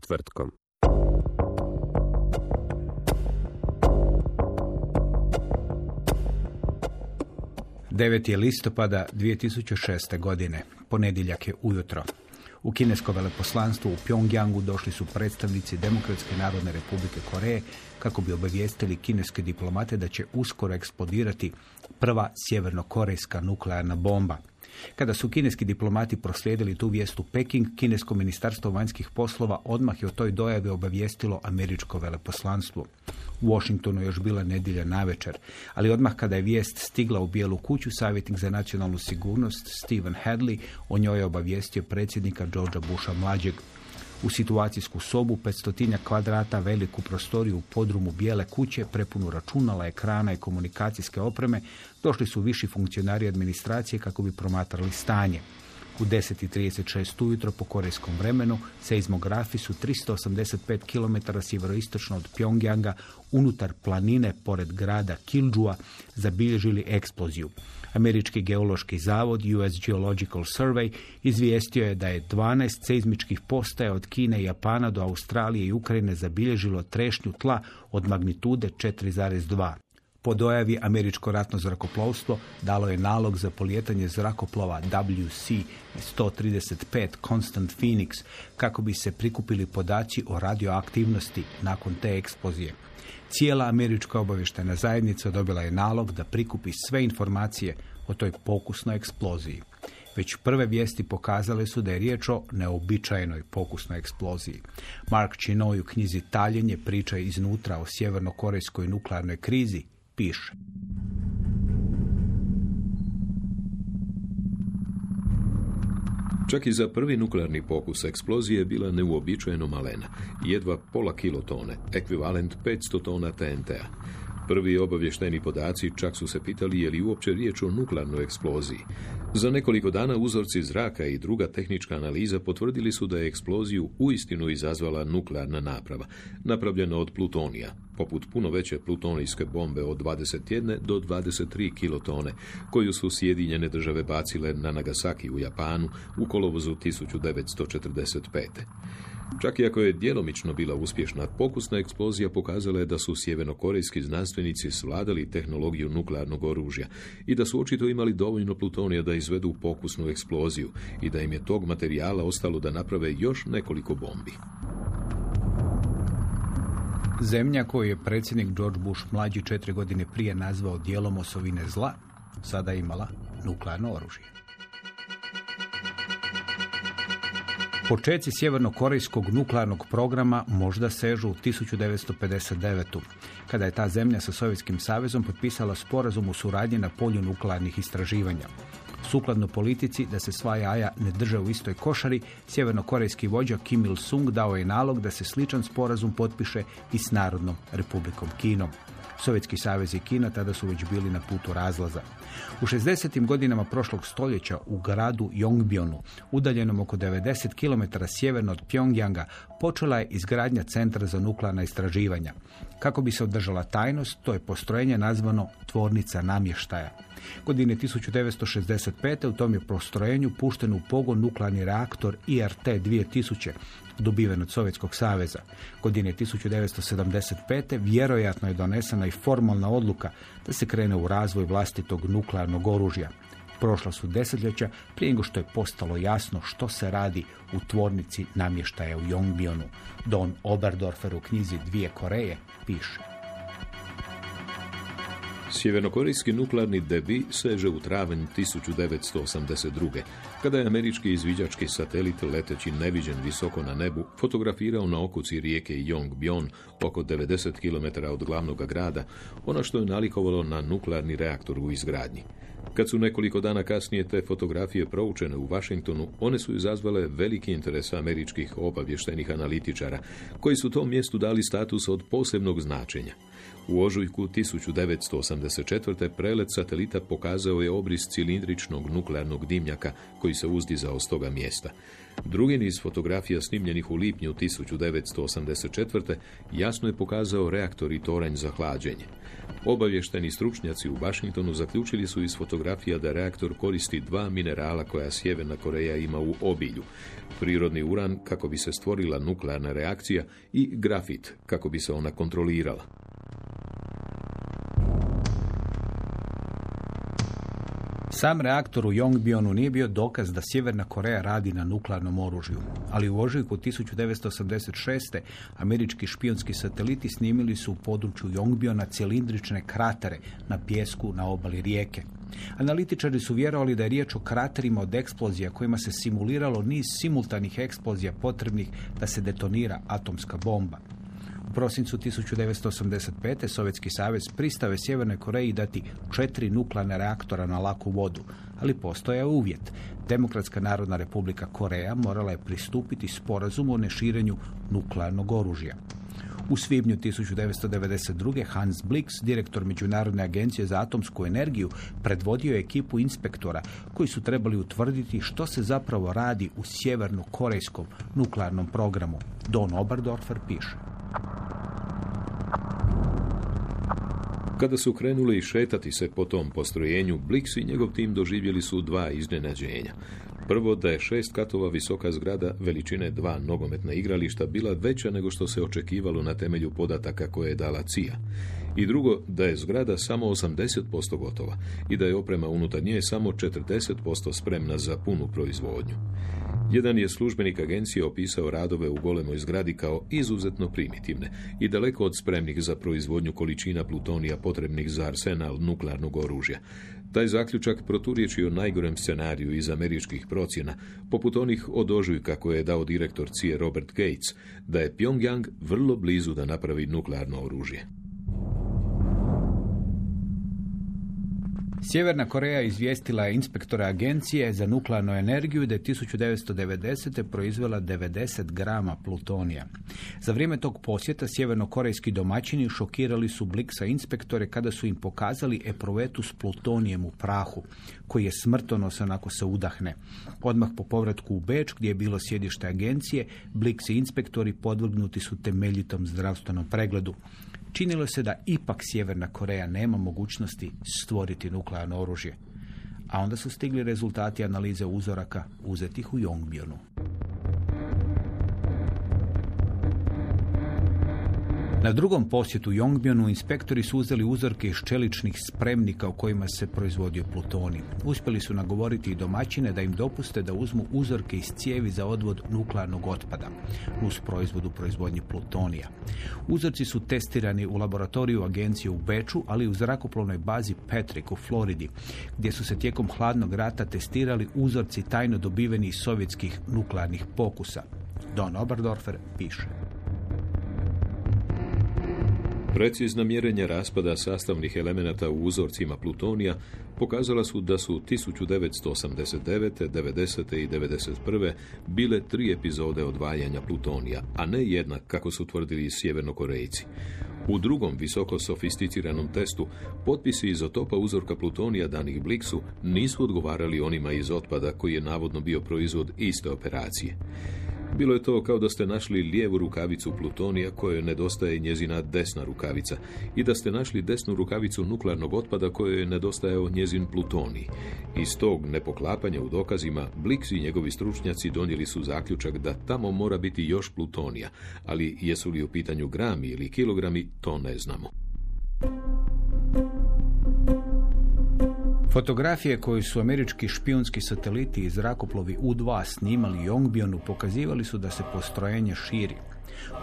Četvrtkom. Devet je listopada 2006. godine, ponedjeljak je ujutro. U kinesko veleposlanstvo u Pyongyangu došli su predstavnici Demokratske narodne republike Koreje kako bi obavijestili kineske diplomate da će uskoro eksplodirati prva sjevernokorejska nuklearna bomba. Kada su kineski diplomati proslijedili tu vijest u Peking, kinesko ministarstvo vanjskih poslova odmah je o toj dojavi obavijestilo američko veleposlanstvo. U Washingtonu je još bila nedjelja navečer, ali odmah kada je vijest stigla u Bijelu kuću, savjetnik za nacionalnu sigurnost Stephen Hadley o njoj je obavijestio predsjednika Georgea Busha mlađeg. U situacijsku sobu 500 kvadrata veliku prostoriju u podrumu bijele kuće, prepunu računala, ekrana i komunikacijske opreme, došli su viši funkcionari administracije kako bi promatrali stanje. U 10.36 ujutro po korejskom vremenu seizmografi su 385 km sjeveroistočno od Pyongyanga unutar planine pored grada Kiljua zabilježili eksploziju. Američki geološki zavod US Geological Survey izvijestio je da je 12 seizmičkih postaja od Kine i Japana do Australije i Ukrajine zabilježilo trešnju tla od magnitude 4,2. Po dojavi američko ratno zrakoplovstvo dalo je nalog za polijetanje zrakoplova WC-135 Constant Phoenix kako bi se prikupili podaci o radioaktivnosti nakon te eksplozije. Cijela američka obavještajna zajednica dobila je nalog da prikupi sve informacije o toj pokusnoj eksploziji. Već prve vijesti pokazale su da je riječ o neobičajenoj pokusnoj eksploziji. Mark Chinoy u knjizi Taljenje priča iznutra o sjevernokorejskoj nuklearnoj krizi piše. Čak i za prvi nuklearni pokus eksplozije je bila neuobičajeno malena, jedva pola kilotone, ekvivalent 500 tona TNT-a. Prvi obavješteni podaci čak su se pitali je li uopće riječ o nuklearnoj eksploziji. Za nekoliko dana uzorci zraka i druga tehnička analiza potvrdili su da je eksploziju uistinu izazvala nuklearna naprava, napravljena od plutonija, poput puno veće plutonijske bombe od 21 do 23 kilotone, koju su Sjedinjene države bacile na Nagasaki u Japanu u kolovozu 1945. Čak i ako je djelomično bila uspješna, pokusna eksplozija pokazala je da su sjevernokorejski znanstvenici svladali tehnologiju nuklearnog oružja i da su očito imali dovoljno plutonija da izvedu pokusnu eksploziju i da im je tog materijala ostalo da naprave još nekoliko bombi. Zemlja koju je predsjednik George Bush mlađi četiri godine prije nazvao dijelom osovine zla, sada imala nuklearno oružje. Počeci sjevernokorejskog nuklearnog programa možda sežu u 1959. kada je ta zemlja sa Sovjetskim savezom potpisala sporazum o suradnji na polju nuklearnih istraživanja. Sukladno politici da se sva jaja ne drže u istoj košari, sjevernokorejski vođa Kim Il-sung dao je nalog da se sličan sporazum potpiše i s Narodnom republikom Kinom. Sovjetski savez i Kina tada su već bili na putu razlaza. U 60. godinama prošlog stoljeća u gradu Yongbyonu, udaljenom oko 90 km sjeverno od Pyongyanga, počela je izgradnja centra za nuklearna istraživanja. Kako bi se održala tajnost, to je postrojenje nazvano tvornica namještaja. Godine 1965. u tom je postrojenju pušten u pogon nuklearni reaktor IRT 2000, dobiven od Sovjetskog saveza. Godine 1975. vjerojatno je donesena i formalna odluka da se krene u razvoj vlastitog nuklearnog oružja. Prošla su desetljeća prije nego što je postalo jasno što se radi u tvornici namještaja u Yongbyonu. Don Oberdorfer u knjizi Dvije Koreje piše. Sjevernokorejski nuklearni debi seže u travanj 1982. kada je američki izviđački satelit leteći neviđen visoko na nebu fotografirao na okuci rijeke Yongbyon oko 90 km od glavnog grada ono što je nalikovalo na nuklearni reaktor u izgradnji. Kad su nekoliko dana kasnije te fotografije proučene u Washingtonu, one su izazvale veliki interes američkih obavještajnih analitičara, koji su tom mjestu dali status od posebnog značenja. U ožujku 1984. prelet satelita pokazao je obris cilindričnog nuklearnog dimnjaka koji se uzdizao s toga mjesta. Drugi niz fotografija snimljenih u lipnju 1984. jasno je pokazao reaktor i toranj za hlađenje. Obavješteni stručnjaci u Washingtonu zaključili su iz fotografija da reaktor koristi dva minerala koja Sjeverna Koreja ima u obilju. Prirodni uran kako bi se stvorila nuklearna reakcija i grafit kako bi se ona kontrolirala. Sam reaktor u Yongbyonu nije bio dokaz da Sjeverna Koreja radi na nuklearnom oružju, ali u ožujku 1986. američki špionski sateliti snimili su u području Yongbyona cilindrične kratere na pjesku na obali rijeke. Analitičari su vjerovali da je riječ o kraterima od eksplozija kojima se simuliralo niz simultanih eksplozija potrebnih da se detonira atomska bomba. U prosincu 1985. Sovjetski savez pristao je Sjevernoj Koreji dati četiri nuklearne reaktora na laku vodu, ali postoje uvjet. Demokratska narodna republika Koreja morala je pristupiti sporazumu o neširenju nuklearnog oružja. U svibnju 1992. Hans Blix, direktor Međunarodne agencije za atomsku energiju, predvodio je ekipu inspektora koji su trebali utvrditi što se zapravo radi u sjeverno-korejskom nuklearnom programu. Don Oberdorfer piše. Kada su krenuli šetati se po tom postrojenju, Blix i njegov tim doživjeli su dva iznenađenja. Prvo da je šest katova visoka zgrada veličine dva nogometna igrališta bila veća nego što se očekivalo na temelju podataka koje je dala CIA. I drugo, da je zgrada samo 80% gotova i da je oprema unutar nje samo 40% spremna za punu proizvodnju. Jedan je službenik agencije opisao radove u golemoj zgradi kao izuzetno primitivne i daleko od spremnih za proizvodnju količina plutonija potrebnih za arsenal nuklearnog oružja. Taj zaključak proturječio najgorem scenariju iz američkih procjena, poput onih od ožujka koje je dao direktor CIA Robert Gates, da je Pyongyang vrlo blizu da napravi nuklearno oružje. Sjeverna Koreja izvijestila je inspektora agencije za nuklearnu energiju da je 1990. proizvela 90 grama plutonija. Za vrijeme tog posjeta sjevernokorejski domaćini šokirali su Bliksa inspektore kada su im pokazali eprovetu s plutonijem u prahu, koji je smrtonosan ako se udahne. Odmah po povratku u Beč, gdje je bilo sjedište agencije, Blix i inspektori podvrgnuti su temeljitom zdravstvenom pregledu. Činilo se da ipak Sjeverna Koreja nema mogućnosti stvoriti nuklearno oružje. A onda su stigli rezultati analize uzoraka uzetih u Yongbyonu. Na drugom posjetu Yongbyonu inspektori su uzeli uzorke iz čeličnih spremnika u kojima se proizvodio plutoni. Uspjeli su nagovoriti i domaćine da im dopuste da uzmu uzorke iz cijevi za odvod nuklearnog otpada uz proizvodu proizvodnje plutonija. Uzorci su testirani u laboratoriju agencije u Beču, ali i u zrakoplovnoj bazi Patrick u Floridi, gdje su se tijekom hladnog rata testirali uzorci tajno dobiveni iz sovjetskih nuklearnih pokusa. Don Oberdorfer piše. Precizna mjerenja raspada sastavnih elemenata u uzorcima plutonija pokazala su da su 1989., 90. i 91. bile tri epizode odvajanja plutonija, a ne jedna kako su tvrdili sjevernokorejci. U drugom visoko sofisticiranom testu potpisi izotopa uzorka plutonija danih Bliksu nisu odgovarali onima iz otpada koji je navodno bio proizvod iste operacije. Bilo je to kao da ste našli lijevu rukavicu plutonija kojoj nedostaje njezina desna rukavica i da ste našli desnu rukavicu nuklearnog otpada kojoj je nedostajao njezin plutonij. Iz tog nepoklapanja u dokazima Blix i njegovi stručnjaci donijeli su zaključak da tamo mora biti još plutonija, ali jesu li u pitanju grami ili kilogrami, to ne znamo. Fotografije koje su američki špijunski sateliti i zrakoplovi U-2 snimali Yongbyonu pokazivali su da se postrojenje širi.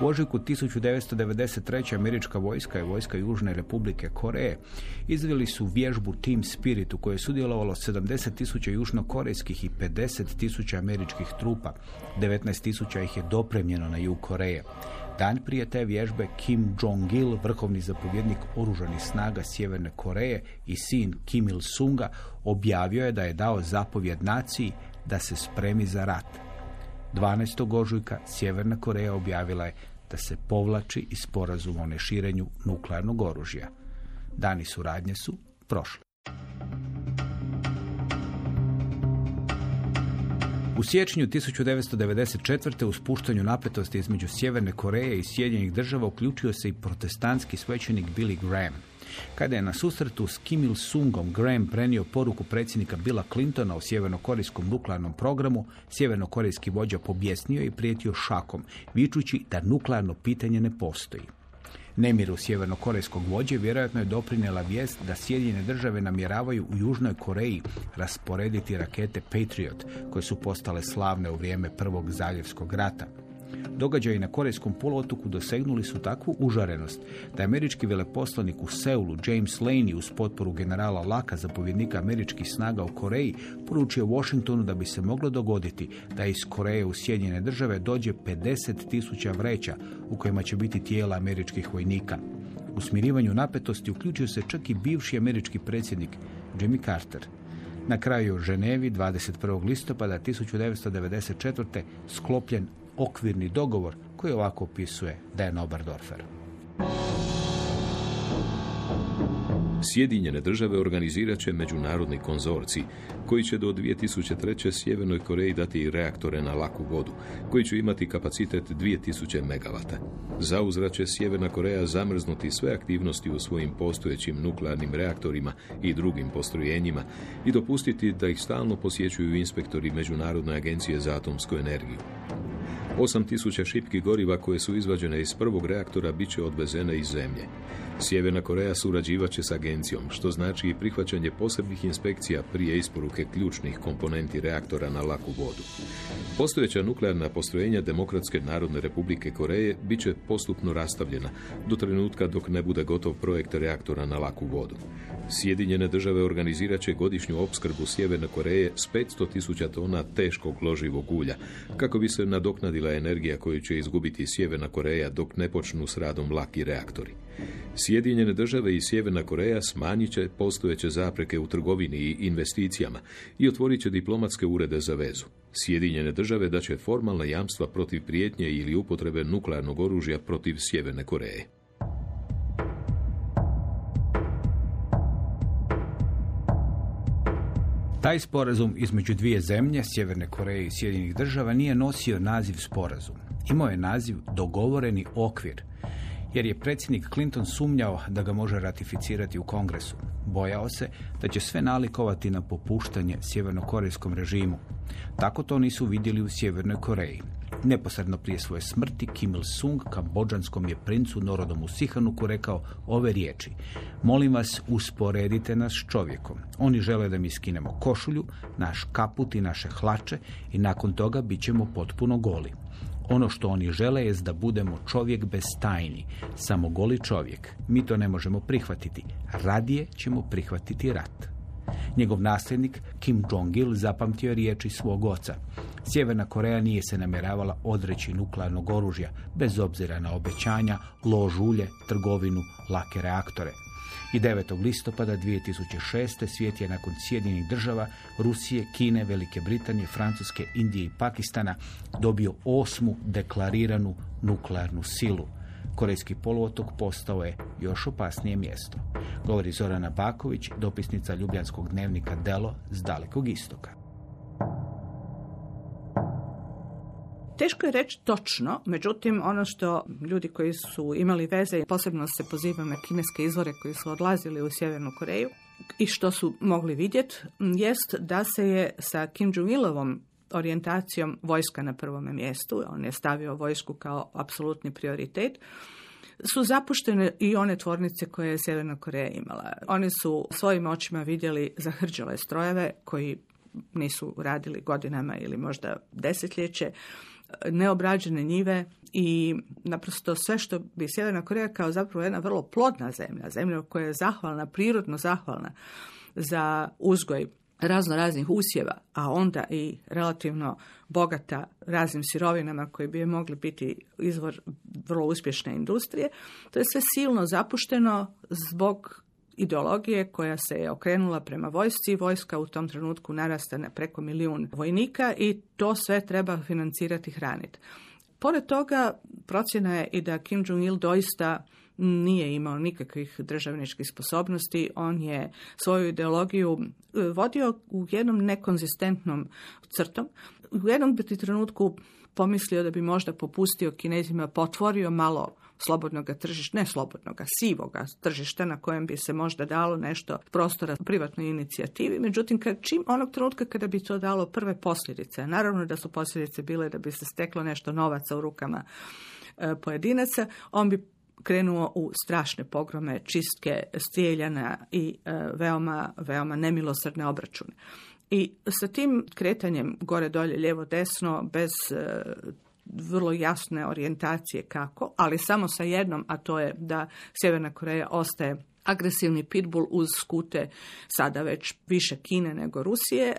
U ožujku 1993. američka vojska i vojska Južne republike Koreje izveli su vježbu Team Spirit u kojoj je sudjelovalo 70 tisuća južnokorejskih i 50 tisuća američkih trupa. 19 tisuća ih je dopremljeno na jug Koreje. Dan prije te vježbe Kim Jong-il, vrhovni zapovjednik oružanih snaga Sjeverne Koreje i sin Kim Il-sunga, objavio je da je dao zapovjed naciji da se spremi za rat. 12. ožujka Sjeverna Koreja objavila je da se povlači iz sporazuma o neširenju nuklearnog oružja. Dani suradnje su prošli. U siječnju 1994. u spuštanju napetosti između Sjeverne Koreje i Sjedinjenih država uključio se i protestantski svećenik Billy Graham. Kada je na susretu s Kim Il-sungom Graham prenio poruku predsjednika Billa Clintona o sjevernokorejskom nuklearnom programu, sjevernokorejski vođa pobjesnio i prijetio šakom, vičući da nuklearno pitanje ne postoji. Nemiru sjevernokorejskog vođe vjerojatno je doprinjela vijest da Sjedinjene države namjeravaju u Južnoj Koreji rasporediti rakete Patriot, koje su postale slavne u vrijeme Prvog zaljevskog rata. Događaji na Korejskom poluotoku dosegnuli su takvu užarenost da američki veleposlanik u Seulu James Laney uz potporu generala Laka, zapovjednika američkih snaga u Koreji, poručio Washingtonu da bi se moglo dogoditi da iz Koreje u Sjedinjene države dođe 50 tisuća vreća u kojima će biti tijela američkih vojnika. U smirivanju napetosti uključio se čak i bivši američki predsjednik Jimmy Carter. Na kraju Ženevi 21. listopada 1994. sklopljen okvirni dogovor koji ovako opisuje Dan Oberdorfer. Sjedinjene države organizirat će međunarodni konzorcij koji će do 2003. Sjevernoj Koreji dati reaktore na laku vodu, koji će imati kapacitet 2000 MW. Zauzrat će Sjeverna Koreja zamrznuti sve aktivnosti u svojim postojećim nuklearnim reaktorima i drugim postrojenjima i dopustiti da ih stalno posjećuju inspektori Međunarodne agencije za atomsku energiju. 8000 šipki goriva koje su izvađene iz prvog reaktora bit će odvezene iz zemlje. Sjeverna Koreja surađivat će s agencijom, što znači i prihvaćanje posebnih inspekcija prije isporuke ključnih komponenti reaktora na laku vodu. Postojeća nuklearna postrojenja Demokratske narodne republike Koreje bit će postupno rastavljena do trenutka dok ne bude gotov projekt reaktora na laku vodu. Sjedinjene države organizirat će godišnju opskrbu Sjeverne Koreje s 500 tisuća tona teškog loživog ulja, kako bi se nadoknadila energija koju će izgubiti Sjeverna Koreja dok ne počnu s radom laki reaktori. Sjedinjene države i Sjeverna Koreja smanjit će postojeće zapreke u trgovini i investicijama i otvorit će diplomatske urede za vezu. Sjedinjene države da će formalna jamstva protiv prijetnje ili upotrebe nuklearnog oružja protiv Sjeverne Koreje. Taj sporazum između dvije zemlje, Sjeverne Koreje i Sjedinjenih država, nije nosio naziv sporazum. Imao je naziv dogovoreni okvir, jer je predsjednik Clinton sumnjao da ga može ratificirati u kongresu. Bojao se da će sve nalikovati na popuštanje sjevernokorejskom režimu. Tako to nisu vidjeli u Sjevernoj Koreji. Neposredno prije svoje smrti Kim Il-sung kambođanskom je princu Norodom u Sihanuku rekao ove riječi. Molim vas, usporedite nas s čovjekom. Oni žele da mi skinemo košulju, naš kaput i naše hlače i nakon toga bit ćemo potpuno goli. Ono što oni žele je da budemo čovjek bez tajni, samo goli čovjek. Mi to ne možemo prihvatiti. Radije ćemo prihvatiti rat. Njegov nasljednik Kim Jong-il zapamtio je riječi svog oca. Sjeverna Koreja nije se namjeravala odreći nuklearnog oružja, bez obzira na obećanja, lož ulje, trgovinu, lake reaktore. I 9. listopada 2006. svijet je nakon Sjedinjenih država, Rusije, Kine, Velike Britanije, Francuske, Indije i Pakistana dobio osmu deklariranu nuklearnu silu. Korejski poluotok postao je još opasnije mjesto. Govori Zorana Baković, dopisnica Ljubljanskog dnevnika Delo s dalekog istoka. Teško je reći točno, međutim ono što ljudi koji su imali veze, posebno se pozivam na kineske izvore koji su odlazili u Sjevernu Koreju i što su mogli vidjeti, jest da se je sa Kim Jong-ilovom orijentacijom vojska na prvome mjestu, on je stavio vojsku kao apsolutni prioritet, su zapuštene i one tvornice koje je Sjeverna Koreja imala. Oni su svojim očima vidjeli zahrđale strojeve koji nisu radili godinama ili možda desetljeće, neobrađene njive i naprosto sve što bi Sjeverna Koreja kao zapravo jedna vrlo plodna zemlja, zemlja koja je zahvalna, prirodno zahvalna za uzgoj razno raznih usjeva, a onda i relativno bogata raznim sirovinama koji bi mogli biti izvor vrlo uspješne industrije, to je sve silno zapušteno zbog ideologije koja se je okrenula prema vojsci. Vojska u tom trenutku narasta na preko milijun vojnika i to sve treba financirati i hraniti. Pored toga, procjena je i da Kim Jong-il doista nije imao nikakvih državničkih sposobnosti. On je svoju ideologiju e, vodio u jednom nekonzistentnom crtom. U jednom bi trenutku pomislio da bi možda popustio kinezima, potvorio malo slobodnog tržišta, ne slobodnog, sivoga tržišta na kojem bi se možda dalo nešto prostora privatnoj inicijativi. Međutim, kad, čim onog trenutka kada bi to dalo prve posljedice, naravno da su posljedice bile da bi se steklo nešto novaca u rukama e, pojedinaca, on bi krenuo u strašne pogrome, čistke, strijeljana i e, veoma, veoma nemilosrdne obračune. I sa tim kretanjem gore dolje, lijevo desno, bez e, vrlo jasne orijentacije kako, ali samo sa jednom, a to je da Sjeverna Koreja ostaje agresivni pitbull uz skute sada već više Kine nego Rusije,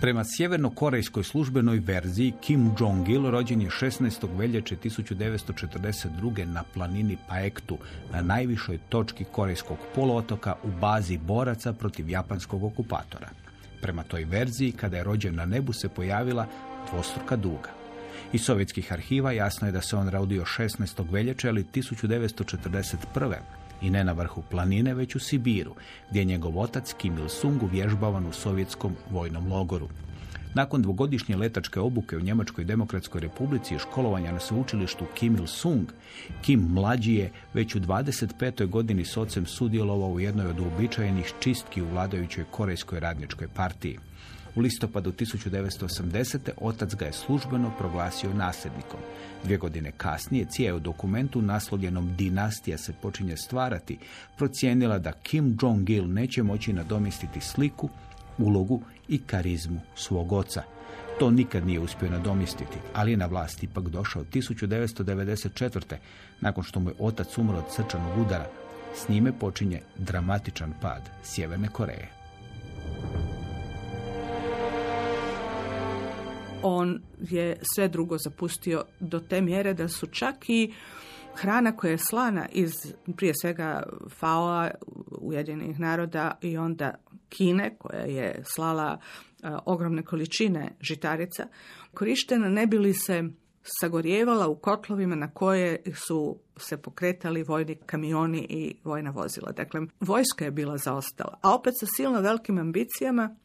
Prema sjeverno-korejskoj službenoj verziji Kim Jong-il rođen je 16. veljače 1942. na planini Paektu, na najvišoj točki korejskog poluotoka u bazi boraca protiv japanskog okupatora. Prema toj verziji, kada je rođen na nebu, se pojavila dvostruka duga. Iz sovjetskih arhiva jasno je da se on rodio 16. veljače, ali 1941 i ne na vrhu planine, već u Sibiru, gdje je njegov otac Kim Il-sung uvježbavan u sovjetskom vojnom logoru. Nakon dvogodišnje letačke obuke u Njemačkoj demokratskoj republici i školovanja na sveučilištu Kim Il-sung, Kim mlađi je već u 25. godini s ocem sudjelovao u jednoj od uobičajenih čistki u vladajućoj Korejskoj radničkoj partiji. U listopadu 1980. otac ga je službeno proglasio nasljednikom. Dvije godine kasnije cija u dokumentu naslovljenom Dinastija se počinje stvarati procijenila da Kim Jong-il neće moći nadomjestiti sliku, ulogu i karizmu svog oca. To nikad nije uspio nadomjestiti, ali je na vlast ipak došao 1994. nakon što mu je otac umro od srčanog udara. S njime počinje dramatičan pad Sjeverne Koreje. On je sve drugo zapustio do te mjere da su čak i hrana koja je slana iz prije svega FAO-a, Ujedinjenih naroda i onda Kine koja je slala e, ogromne količine žitarica, korištena ne bi li se sagorjevala u kotlovima na koje su se pokretali vojni kamioni i vojna vozila. Dakle, vojska je bila zaostala, a opet sa silno velikim ambicijama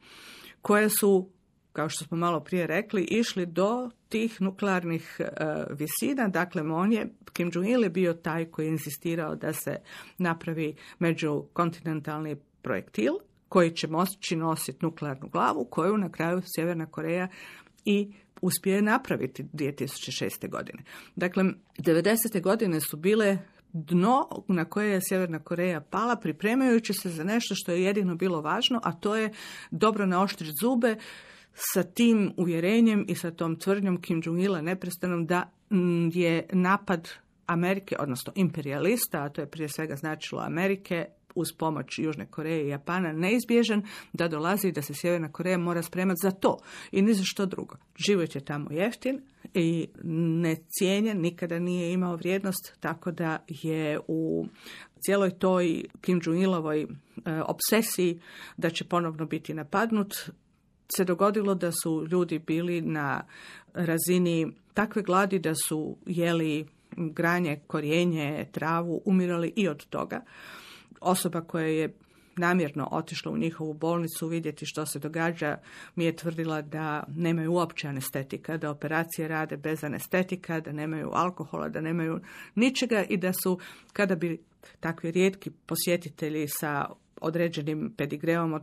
koje su kao što smo malo prije rekli, išli do tih nuklearnih e, visina. Dakle, on je, Kim Jong-il je bio taj koji je insistirao da se napravi međukontinentalni projektil koji će moći nositi nuklearnu glavu, koju na kraju Sjeverna Koreja i uspije napraviti 2006. godine. Dakle, 90. godine su bile dno na koje je Sjeverna Koreja pala pripremajući se za nešto što je jedino bilo važno, a to je dobro naoštriti zube, sa tim uvjerenjem i sa tom tvrdnjom Kim Jong-ila neprestanom da mm, je napad Amerike, odnosno imperialista, a to je prije svega značilo Amerike, uz pomoć Južne Koreje i Japana neizbježan da dolazi da se Sjeverna Koreja mora spremati za to i ni za što drugo. Život je tamo jeftin i necijenjen, nikada nije imao vrijednost, tako da je u cijeloj toj Kim Jong-ilovoj e, obsesiji da će ponovno biti napadnut, se dogodilo da su ljudi bili na razini takve gladi da su jeli granje, korijenje, travu, umirali i od toga. Osoba koja je namjerno otišla u njihovu bolnicu vidjeti što se događa, mi je tvrdila da nemaju uopće anestetika, da operacije rade bez anestetika, da nemaju alkohola, da nemaju ničega i da su, kada bi takvi rijetki posjetitelji sa određenim pedigreom,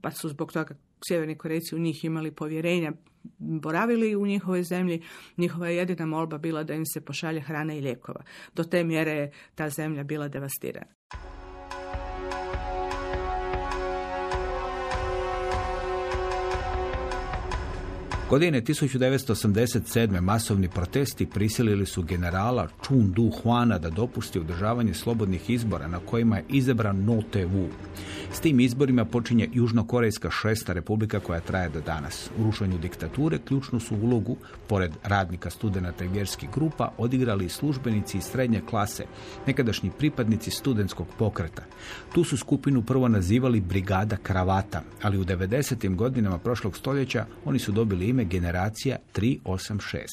pa su zbog toga sjeverni Korejci u njih imali povjerenja, boravili u njihovoj zemlji, njihova je jedina molba bila da im se pošalje hrana i lijekova. Do te mjere je ta zemlja bila devastirana. Godine 1987. masovni protesti prisilili su generala Chun Du Hwana da dopusti održavanje slobodnih izbora na kojima je izabran No Te Wu. S tim izborima počinje Južnokorejska šesta republika koja traje do danas. U rušenju diktature ključnu su ulogu, pored radnika, studenata i vjerskih grupa, odigrali i službenici iz srednje klase, nekadašnji pripadnici studentskog pokreta. Tu su skupinu prvo nazivali Brigada kravata, ali u 90. godinama prošlog stoljeća oni su dobili ime generacija 386.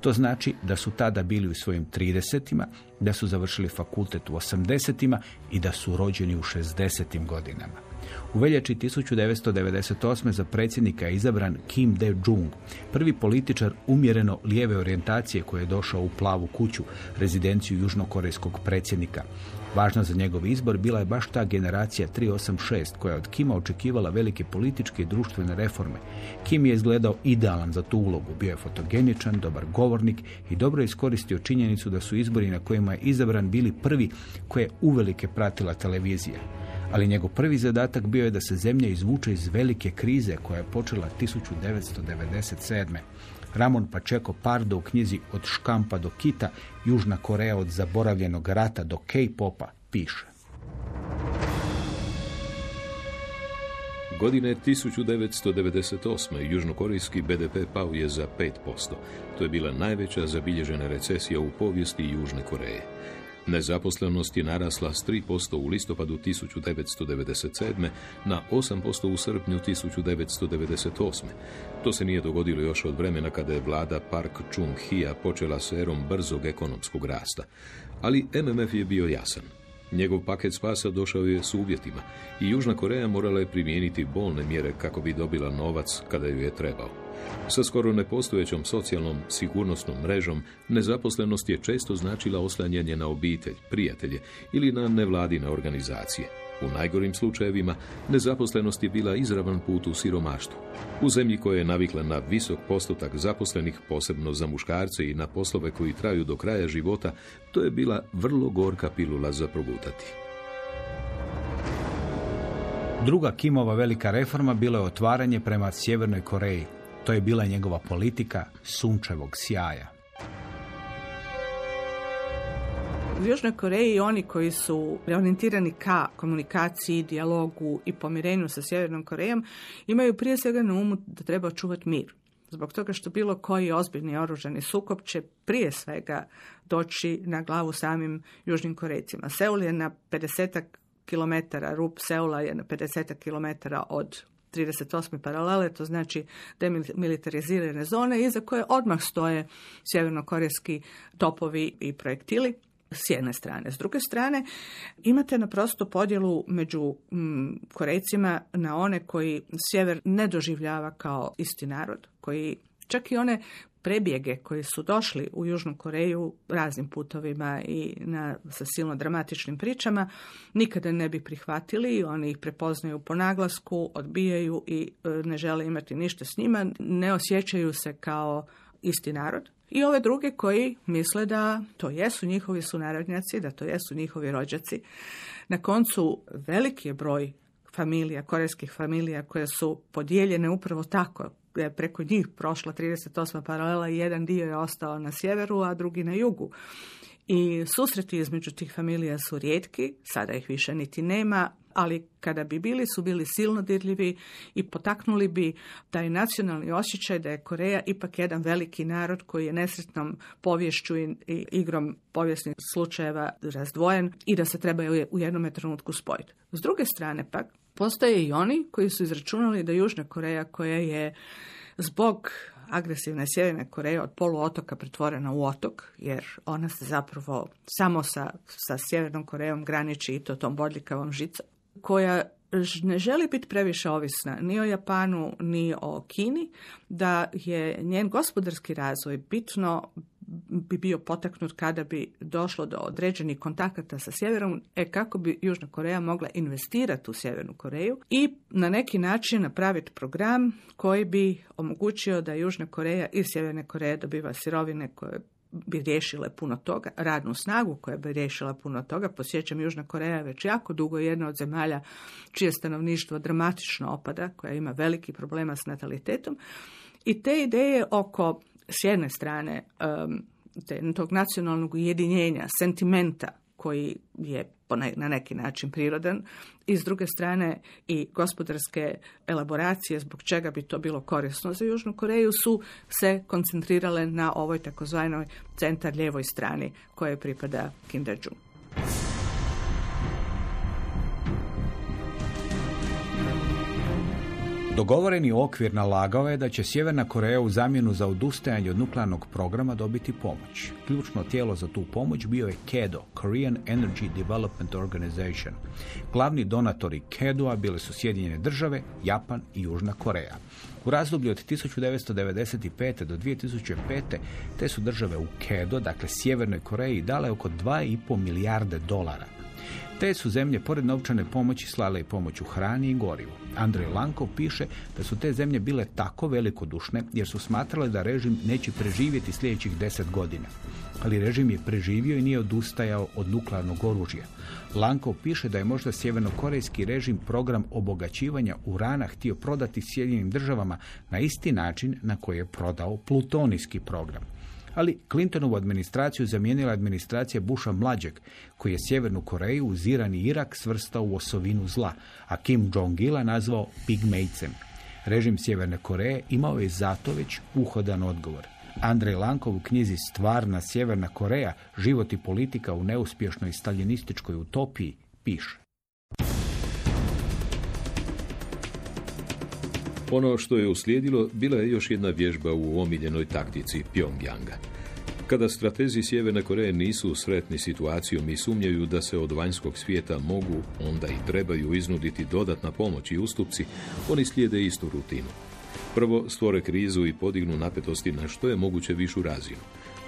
To znači da su tada bili u svojim 30 da su završili fakultet u 80 i da su rođeni u 60 godinama. U veljači 1998. za predsjednika je izabran Kim De-jung, prvi političar umjereno lijeve orijentacije koji je došao u plavu kuću, rezidenciju južnokorejskog predsjednika. Važna za njegov izbor bila je baš ta generacija 386 koja od Kima očekivala velike političke i društvene reforme. Kim je izgledao idealan za tu ulogu, bio je fotogeničan, dobar govornik i dobro je iskoristio činjenicu da su izbori na kojima je izabran bili prvi koje je uvelike pratila televizija. Ali njegov prvi zadatak bio je da se zemlja izvuče iz velike krize koja je počela 1997. Ramon Pacheco Pardo u knjizi Od škampa do kita, Južna Koreja od zaboravljenog rata do K-popa piše. Godine 1998. južnokorejski BDP pao je za 5%. To je bila najveća zabilježena recesija u povijesti Južne Koreje. Nezaposlenost je narasla s 3% u listopadu 1997. na 8% u srpnju 1998. To se nije dogodilo još od vremena kada je vlada Park Chung-hia počela s erom brzog ekonomskog rasta. Ali MMF je bio jasan. Njegov paket spasa došao je s uvjetima i Južna Koreja morala je primijeniti bolne mjere kako bi dobila novac kada ju je trebao. Sa skoro nepostojećom socijalnom sigurnosnom mrežom, nezaposlenost je često značila oslanjanje na obitelj, prijatelje ili na nevladine organizacije. U najgorim slučajevima nezaposlenost je bila izravan put u siromaštvu. U zemlji koja je navikla na visok postotak zaposlenih, posebno za muškarce i na poslove koji traju do kraja života, to je bila vrlo gorka pilula za progutati. Druga Kimova velika reforma bilo je otvaranje prema Sjevernoj Koreji. To je bila njegova politika sunčevog sjaja. U Južnoj Koreji oni koji su orijentirani ka komunikaciji, dijalogu i pomirenju sa Sjevernom Korejom imaju prije svega na umu da treba čuvati mir. Zbog toga što bilo koji ozbiljni oružani sukob će prije svega doći na glavu samim Južnim Korejcima. Seul je na 50 km, rup Seula je na 50 km od 38. paralele, to znači demilitarizirane zone iza koje odmah stoje sjevernokorejski topovi i projektili s jedne strane. S druge strane, imate naprosto podjelu među mm, Korejcima na one koji sjever ne doživljava kao isti narod, koji čak i one prebjege koji su došli u Južnu Koreju raznim putovima i na, sa silno dramatičnim pričama, nikada ne bi prihvatili, oni ih prepoznaju po naglasku, odbijaju i e, ne žele imati ništa s njima, ne osjećaju se kao isti narod. I ove druge koji misle da to jesu njihovi sunarodnjaci, da to jesu njihovi rođaci. Na koncu veliki je broj familija, korejskih familija koje su podijeljene upravo tako je preko njih prošla 38. paralela i jedan dio je ostao na sjeveru, a drugi na jugu. I susreti između tih familija su rijetki, sada ih više niti nema, ali kada bi bili su bili silno dirljivi i potaknuli bi taj nacionalni osjećaj da je Koreja ipak jedan veliki narod koji je nesretnom povješću i igrom povijesnih slučajeva razdvojen i da se treba u jednom trenutku spojiti. S druge strane pak, postoje i oni koji su izračunali da Južna Koreja koja je zbog agresivne Sjeverne Koreje od poluotoka pretvorena u otok, jer ona se zapravo samo sa, sa Sjevernom Korejom graniči i to tom bodljikavom žicom, koja ne želi biti previše ovisna ni o Japanu ni o Kini, da je njen gospodarski razvoj bitno bi bio potaknut kada bi došlo do određenih kontakata sa Sjeverom, e kako bi Južna Koreja mogla investirati u Sjevernu Koreju i na neki način napraviti program koji bi omogućio da Južna Koreja iz Sjeverne Koreje dobiva sirovine koje bi riješile puno toga, radnu snagu koja bi riješila puno toga. Posjećam, Južna Koreja je već jako dugo jedna od zemalja čije stanovništvo dramatično opada, koja ima veliki problema s natalitetom. I te ideje oko, s jedne strane, um, te, tog nacionalnog ujedinjenja, sentimenta koji je na neki način prirodan i s druge strane i gospodarske elaboracije zbog čega bi to bilo korisno za Južnu Koreju su se koncentrirale na ovoj takozvanoj centar ljevoj strani koje pripada Kim Dae-jung. Dogovoreni okvir nalagao je da će Sjeverna Koreja u zamjenu za odustajanje od nuklearnog programa dobiti pomoć. Ključno tijelo za tu pomoć bio je KEDO, Korean Energy Development Organization. Glavni donatori KEDO-a bile su Sjedinjene države, Japan i Južna Koreja. U razdoblju od 1995. do 2005. te su države u KEDO, dakle Sjevernoj Koreji, dale oko 2,5 milijarde dolara. Te su zemlje, pored novčane pomoći, slale i pomoć u hrani i gorivu. Andrej Lankov piše da su te zemlje bile tako velikodušne jer su smatrale da režim neće preživjeti sljedećih deset godina. Ali režim je preživio i nije odustajao od nuklearnog oružja. Lankov piše da je možda sjevernokorejski režim program obogaćivanja urana htio prodati Sjedinjenim državama na isti način na koji je prodao plutonijski program ali Clintonovu administraciju zamijenila administracija Busha mlađeg, koji je Sjevernu Koreju uz Iran i Irak svrstao u osovinu zla, a Kim Jong-ila nazvao pigmejcem. Režim Sjeverne Koreje imao je zato već uhodan odgovor. Andrej Lankov u knjizi Stvarna Sjeverna Koreja, život i politika u neuspješnoj staljinističkoj utopiji piše. Ono što je uslijedilo bila je još jedna vježba u omiljenoj taktici Pyongyanga. Kada stratezi Sjeverne Koreje nisu sretni situacijom i sumnjaju da se od vanjskog svijeta mogu, onda i trebaju iznuditi dodatna pomoć i ustupci, oni slijede istu rutinu. Prvo stvore krizu i podignu napetosti na što je moguće višu razinu.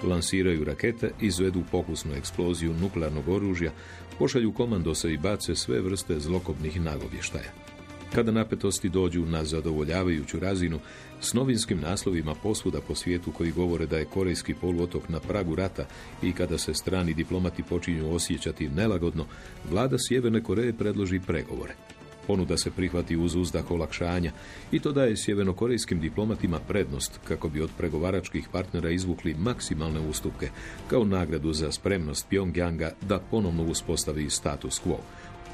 Lansiraju rakete, izvedu pokusnu eksploziju nuklearnog oružja, pošalju komandose i bace sve vrste zlokobnih nagovještaja. Kada napetosti dođu na zadovoljavajuću razinu, s novinskim naslovima posvuda po svijetu koji govore da je korejski poluotok na pragu rata i kada se strani diplomati počinju osjećati nelagodno, vlada Sjeverne Koreje predloži pregovore. Ponuda se prihvati uz uzdah olakšanja i to daje sjevernokorejskim diplomatima prednost kako bi od pregovaračkih partnera izvukli maksimalne ustupke kao nagradu za spremnost Pyongyanga da ponovno uspostavi status quo.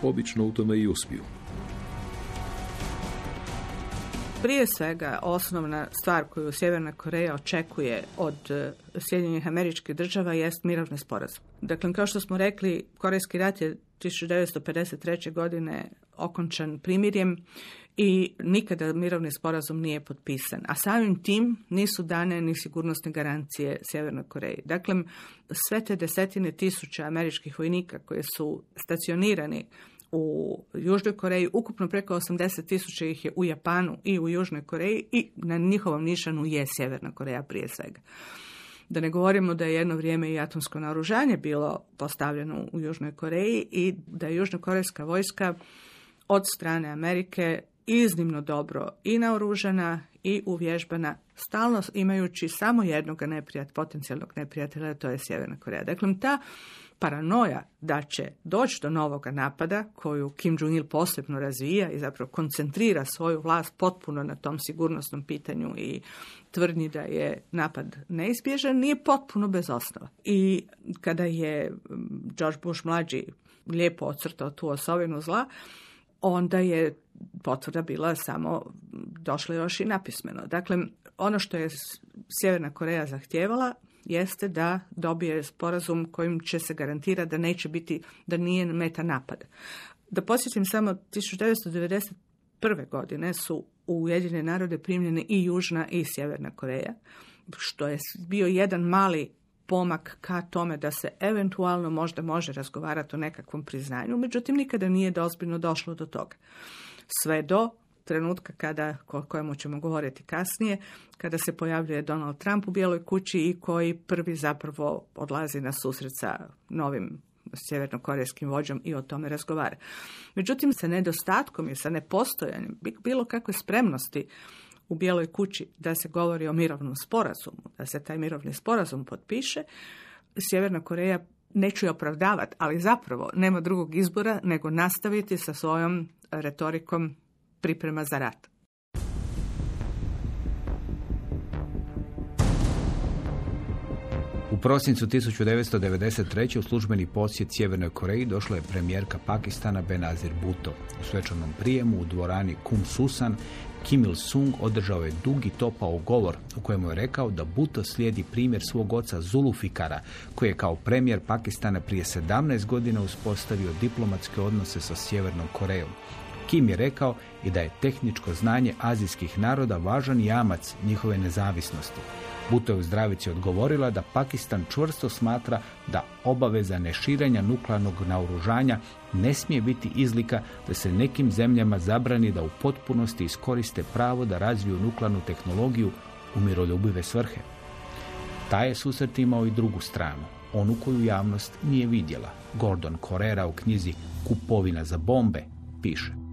Obično u tome i uspiju. Prije svega, osnovna stvar koju Sjeverna Koreja očekuje od e, Sjedinjenih američkih država jest mirovni sporazum. Dakle, kao što smo rekli, Korejski rat je 1953. godine okončan primirjem i nikada mirovni sporazum nije potpisan. A samim tim nisu dane ni sigurnosne garancije Sjevernoj Koreji. Dakle, sve te desetine tisuća američkih vojnika koji su stacionirani u Južnoj Koreji, ukupno preko 80 tisuća ih je u Japanu i u Južnoj Koreji i na njihovom nišanu je Sjeverna Koreja prije svega. Da ne govorimo da je jedno vrijeme i atomsko naoružanje bilo postavljeno u Južnoj Koreji i da je južnokorejska vojska od strane Amerike iznimno dobro i naoružana i uvježbana, stalno imajući samo jednog neprijat, potencijalnog neprijatelja, to je Sjeverna Koreja. Dakle, ta paranoja da će doći do novoga napada koju Kim Jong-il posebno razvija i zapravo koncentrira svoju vlast potpuno na tom sigurnosnom pitanju i tvrdnji da je napad neizbježan, nije potpuno bez osnova. I kada je George Bush mlađi lijepo ocrtao tu osobinu zla, onda je potvrda bila samo došla još i napismeno. Dakle, ono što je Sjeverna Koreja zahtijevala jeste da dobije sporazum kojim će se garantirati da neće biti, da nije meta napada. Da posjetim samo 1991. godine su u Ujedinjene narode primljene i Južna i Sjeverna Koreja, što je bio jedan mali pomak ka tome da se eventualno možda može razgovarati o nekakvom priznanju, međutim nikada nije dozbiljno došlo do toga. Sve do trenutka kada, o kojemu ćemo govoriti kasnije, kada se pojavljuje Donald Trump u Bijeloj kući i koji prvi zapravo odlazi na susret sa novim sjevernokorejskim vođom i o tome razgovara. Međutim, sa nedostatkom i sa nepostojanjem bilo kakve spremnosti u Bijeloj kući da se govori o mirovnom sporazumu, da se taj mirovni sporazum potpiše, Sjeverna Koreja neću je opravdavati, ali zapravo nema drugog izbora nego nastaviti sa svojom retorikom priprema za rat. U prosincu 1993. u službeni posjet Sjevernoj Koreji došla je premijerka Pakistana Benazir Bhutto. U svečanom prijemu u dvorani Kum Susan Kim Il-sung održao je dugi topao govor u kojemu je rekao da Bhutto slijedi primjer svog oca Zulufikara, koji je kao premijer Pakistana prije 17 godina uspostavio diplomatske odnose sa Sjevernom Korejom. Kim je rekao i da je tehničko znanje azijskih naroda važan jamac njihove nezavisnosti. Buto je u zdravici odgovorila da Pakistan čvrsto smatra da obaveza neširenja nuklearnog naoružanja ne smije biti izlika da se nekim zemljama zabrani da u potpunosti iskoriste pravo da razviju nuklearnu tehnologiju u miroljubive svrhe. Taj je susret imao i drugu stranu, onu koju javnost nije vidjela. Gordon Correra u knjizi Kupovina za bombe piše.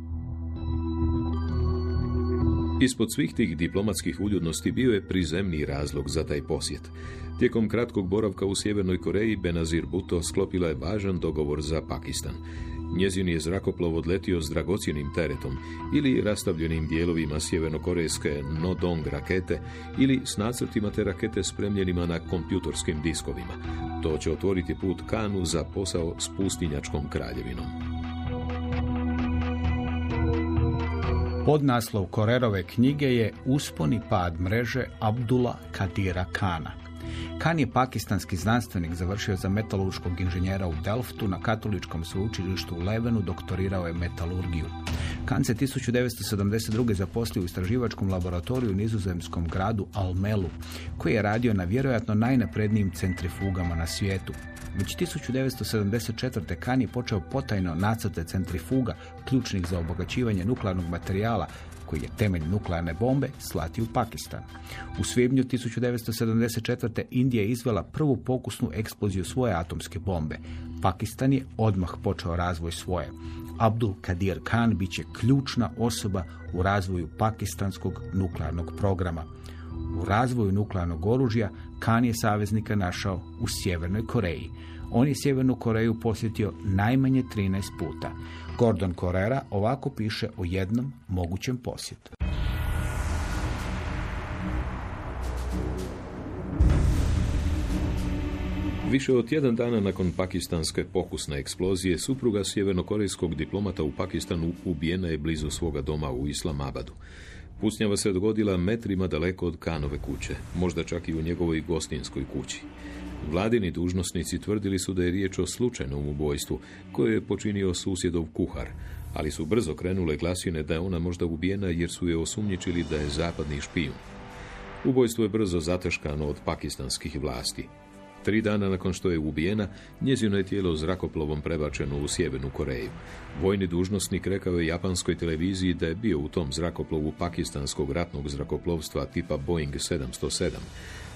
Ispod svih tih diplomatskih uljudnosti bio je prizemni razlog za taj posjet. Tijekom kratkog boravka u Sjevernoj Koreji Benazir Bhutto sklopila je važan dogovor za Pakistan. Njezin je zrakoplov odletio s dragocjenim teretom ili rastavljenim dijelovima sjevernokorejske Nodong rakete ili s nacrtima te rakete spremljenima na kompjutorskim diskovima. To će otvoriti put Kanu za posao s pustinjačkom kraljevinom. Podnaslov Korerove knjige je Usponi pad mreže Abdula Kadira Kana. Kan je pakistanski znanstvenik, završio za metalurškog inženjera u Delftu, na katoličkom sveučilištu u Levenu doktorirao je metalurgiju. Kan se 1972. zaposlio u istraživačkom laboratoriju u nizozemskom gradu Almelu, koji je radio na vjerojatno najnaprednijim centrifugama na svijetu. Već 1974. Kan je počeo potajno nacrte centrifuga, ključnih za obogaćivanje nuklearnog materijala, koji je temelj nuklearne bombe, slati u Pakistan. U svibnju 1974. Indija je izvela prvu pokusnu eksploziju svoje atomske bombe. Pakistan je odmah počeo razvoj svoje. Abdul Kadir Khan bit će ključna osoba u razvoju pakistanskog nuklearnog programa. U razvoju nuklearnog oružja Khan je saveznika našao u Sjevernoj Koreji. On je Sjevernu Koreju posjetio najmanje 13 puta. Gordon Correra ovako piše o jednom mogućem posjetu. Više od tjedan dana nakon pakistanske pokusne eksplozije, supruga sjevernokorejskog diplomata u Pakistanu ubijena je blizu svoga doma u Islamabadu. Pusnjava se dogodila metrima daleko od Kanove kuće, možda čak i u njegovoj gostinskoj kući. Vladini dužnosnici tvrdili su da je riječ o slučajnom ubojstvu koje je počinio susjedov kuhar, ali su brzo krenule glasine da je ona možda ubijena jer su je osumnjičili da je zapadni špijun. Ubojstvo je brzo zateškano od pakistanskih vlasti. Tri dana nakon što je ubijena, njezino je tijelo zrakoplovom prebačeno u Sjevernu Koreju. Vojni dužnosnik rekao je japanskoj televiziji da je bio u tom zrakoplovu pakistanskog ratnog zrakoplovstva tipa Boeing 707.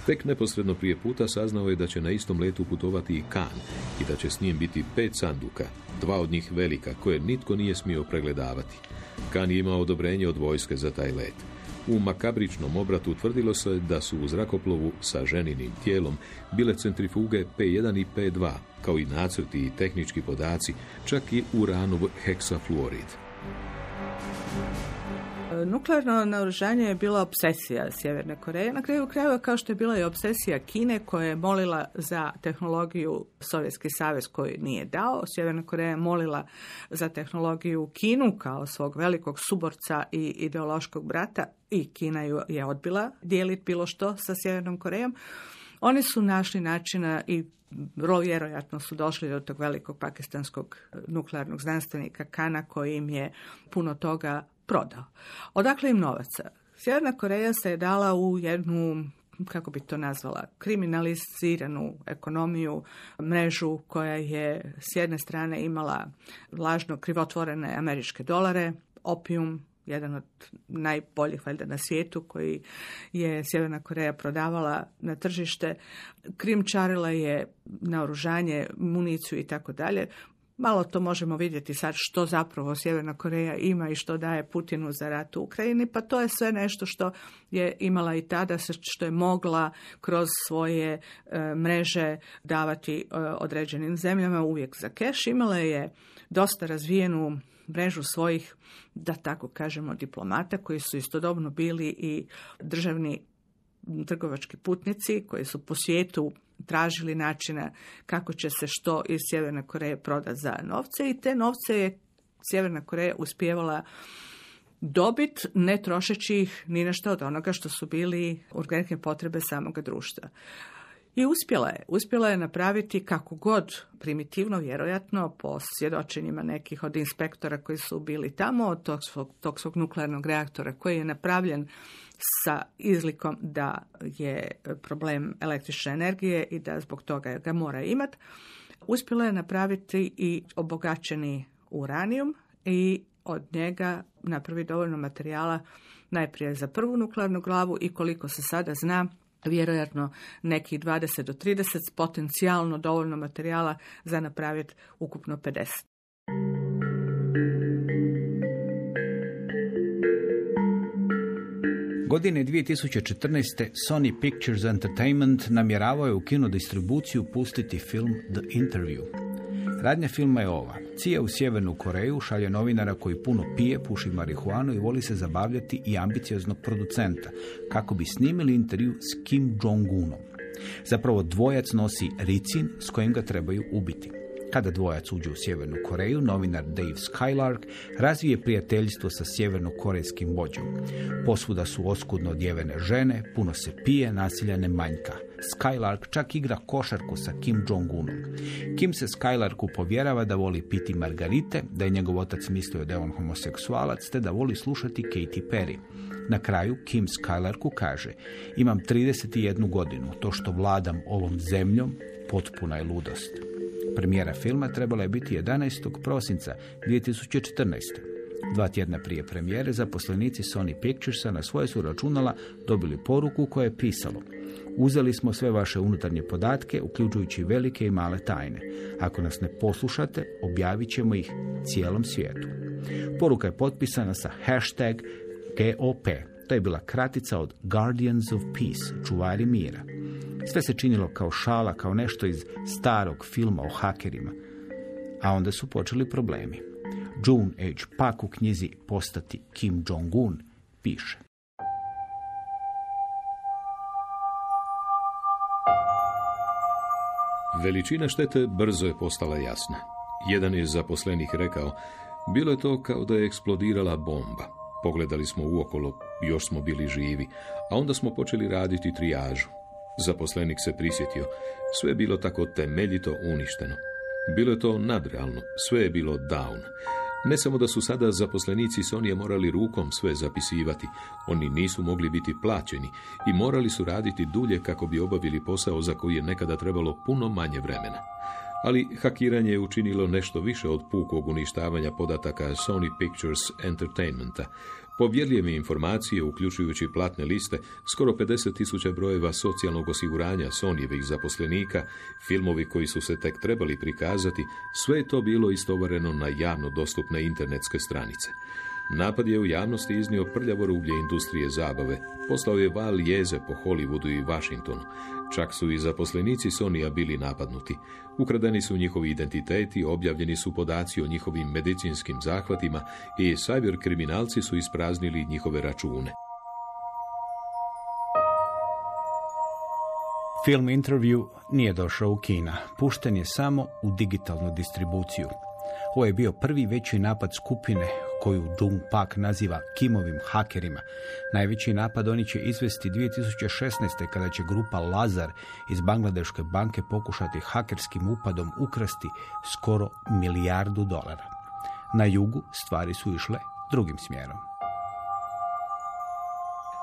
Tek neposredno prije puta saznao je da će na istom letu putovati i Kan i da će s njim biti pet sanduka, dva od njih velika, koje nitko nije smio pregledavati. Kan je imao odobrenje od vojske za taj let. U makabričnom obratu tvrdilo se da su u zrakoplovu sa ženinim tijelom bile centrifuge P1 i P2, kao i nacrti i tehnički podaci, čak i uranov heksafluorid. Nuklearno naoružanje je bila obsesija Sjeverne Koreje. Na kraju krajeva kao što je bila i obsesija Kine koja je molila za tehnologiju Sovjetski savez koji nije dao. Sjeverna Koreja je molila za tehnologiju Kinu kao svog velikog suborca i ideološkog brata i Kina ju je odbila dijeliti bilo što sa Sjevernom Korejom. Oni su našli načina i vrlo vjerojatno su došli do tog velikog pakistanskog nuklearnog znanstvenika Kana koji im je puno toga prodao. Odakle im novaca? Sjeverna Koreja se je dala u jednu kako bi to nazvala, kriminaliziranu ekonomiju, mrežu koja je s jedne strane imala lažno krivotvorene američke dolare, opijum, jedan od najboljih valjda na svijetu koji je Sjeverna Koreja prodavala na tržište. Krimčarila je naoružanje, municiju i tako dalje. Malo to možemo vidjeti sad što zapravo Sjeverna Koreja ima i što daje Putinu za rat u Ukrajini, pa to je sve nešto što je imala i tada, što je mogla kroz svoje e, mreže davati e, određenim zemljama uvijek za keš. Imala je dosta razvijenu mrežu svojih, da tako kažemo, diplomata koji su istodobno bili i državni trgovački putnici koji su po svijetu tražili načina kako će se što iz Sjeverne Koreje prodati za novce i te novce je Sjeverna Koreja uspijevala dobit ne trošeći ih ni na što od onoga što su bili urgentne potrebe samoga društva. I uspjela je. Uspjela je napraviti kako god primitivno, vjerojatno, po svjedočenjima nekih od inspektora koji su bili tamo, od tog svog, tog svog nuklearnog reaktora koji je napravljen sa izlikom da je problem električne energije i da zbog toga ga mora imati. Uspjela je napraviti i obogaćeni uranijum i od njega napravi dovoljno materijala najprije za prvu nuklearnu glavu i koliko se sada zna vjerojatno nekih 20 do 30, potencijalno dovoljno materijala za napraviti ukupno 50. Godine 2014. Sony Pictures Entertainment namjeravao je u kinodistribuciju pustiti film The Interview. Radnja filma je ova. Cija u Sjevernu Koreju šalje novinara koji puno pije, puši marihuanu i voli se zabavljati i ambicioznog producenta, kako bi snimili intervju s Kim Jong-unom. Zapravo dvojac nosi ricin s kojim ga trebaju ubiti. Kada dvojac uđe u Sjevernu Koreju, novinar Dave Skylark razvije prijateljstvo sa sjevernokorejskim vođom. Posvuda su oskudno odjevene žene, puno se pije, nasilja ne manjka. Skylark čak igra košarku sa Kim Jong-unom. Kim se Skylarku povjerava da voli piti margarite, da je njegov otac mislio da je on homoseksualac, te da voli slušati Katy Perry. Na kraju Kim Skylarku kaže, imam 31 godinu, to što vladam ovom zemljom, potpuna je ludost. Premijera filma trebala je biti 11. prosinca 2014. Dva tjedna prije premijere zaposlenici Sony Picturesa na svoje su računala dobili poruku koja je pisalo Uzeli smo sve vaše unutarnje podatke, uključujući velike i male tajne. Ako nas ne poslušate, objavit ćemo ih cijelom svijetu. Poruka je potpisana sa hashtag GOP. To je bila kratica od Guardians of Peace, čuvari mira. Sve se činilo kao šala, kao nešto iz starog filma o hakerima. A onda su počeli problemi. June H. Pak u knjizi Postati Kim Jong-un piše. Veličina štete brzo je postala jasna. Jedan je zaposlenih rekao, bilo je to kao da je eksplodirala bomba. Pogledali smo uokolo, još smo bili živi, a onda smo počeli raditi trijažu. Zaposlenik se prisjetio, sve je bilo tako temeljito uništeno. Bilo je to nadrealno, sve je bilo down. Ne samo da su sada zaposlenici Sonije morali rukom sve zapisivati, oni nisu mogli biti plaćeni i morali su raditi dulje kako bi obavili posao za koji je nekada trebalo puno manje vremena. Ali hakiranje je učinilo nešto više od pukog uništavanja podataka Sony Pictures Entertainmenta. Povjerljive informacije, uključujući platne liste, skoro 50 tisuća brojeva socijalnog osiguranja Sonijevih zaposlenika, filmovi koji su se tek trebali prikazati, sve je to bilo istovareno na javno dostupne internetske stranice. Napad je u javnosti iznio prljavo rublje industrije zabave. Poslao je val jeze po Hollywoodu i Washingtonu. Čak su i zaposlenici Sonija bili napadnuti. Ukradeni su njihovi identiteti, objavljeni su podaci o njihovim medicinskim zahvatima i cyber kriminalci su ispraznili njihove račune. Film Interview nije došao u Kina. Pušten je samo u digitalnu distribuciju. Ovo je bio prvi veći napad skupine koju Dung Pak naziva Kimovim hakerima. Najveći napad oni će izvesti 2016. kada će grupa Lazar iz Bangladeške banke pokušati hakerskim upadom ukrasti skoro milijardu dolara. Na jugu stvari su išle drugim smjerom.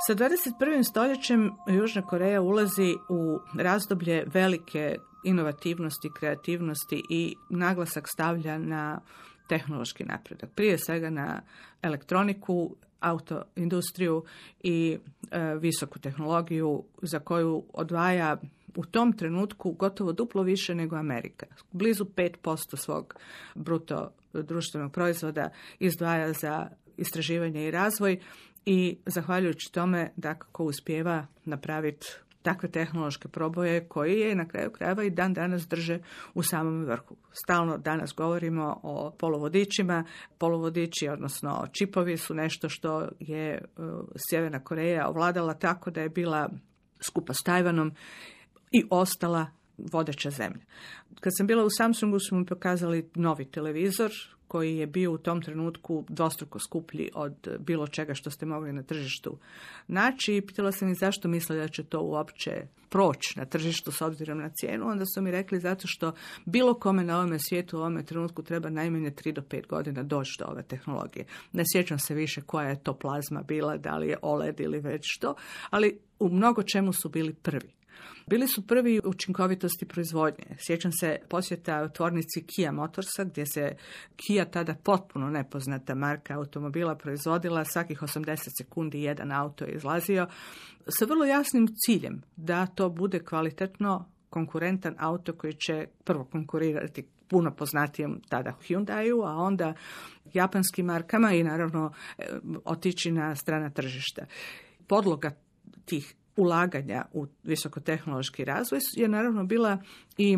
Sa 21. stoljećem Južna Koreja ulazi u razdoblje velike inovativnosti, kreativnosti i naglasak stavlja na tehnološki napredak. Prije svega na elektroniku, autoindustriju i e, visoku tehnologiju za koju odvaja u tom trenutku gotovo duplo više nego Amerika. Blizu 5% svog bruto društvenog proizvoda izdvaja za istraživanje i razvoj i zahvaljujući tome da kako uspijeva napraviti takve tehnološke proboje koji je na kraju krajeva i dan danas drže u samom vrhu. Stalno danas govorimo o polovodičima. Polovodiči, odnosno čipovi su nešto što je uh, Sjeverna Koreja ovladala tako da je bila skupa s Tajvanom i ostala vodeća zemlja. Kad sam bila u Samsungu su mi pokazali novi televizor koji je bio u tom trenutku dvostruko skuplji od bilo čega što ste mogli na tržištu naći i pitala sam ih zašto misle da će to uopće proći na tržištu s obzirom na cijenu, onda su mi rekli zato što bilo kome na ovome svijetu u ovome trenutku treba najmanje 3 do 5 godina doći do ove tehnologije. Ne sjećam se više koja je to plazma bila, da li je OLED ili već što, ali u mnogo čemu su bili prvi. Bili su prvi učinkovitosti proizvodnje. Sjećam se posjeta u tvornici Kia Motorsa gdje se Kia tada potpuno nepoznata marka automobila proizvodila. Svakih 80 sekundi jedan auto je izlazio sa vrlo jasnim ciljem da to bude kvalitetno konkurentan auto koji će prvo konkurirati puno poznatijem tada Hyundaiu, a onda japanskim markama i naravno e, otići na strana tržišta. Podloga tih ulaganja u visokotehnološki razvoj je naravno bila i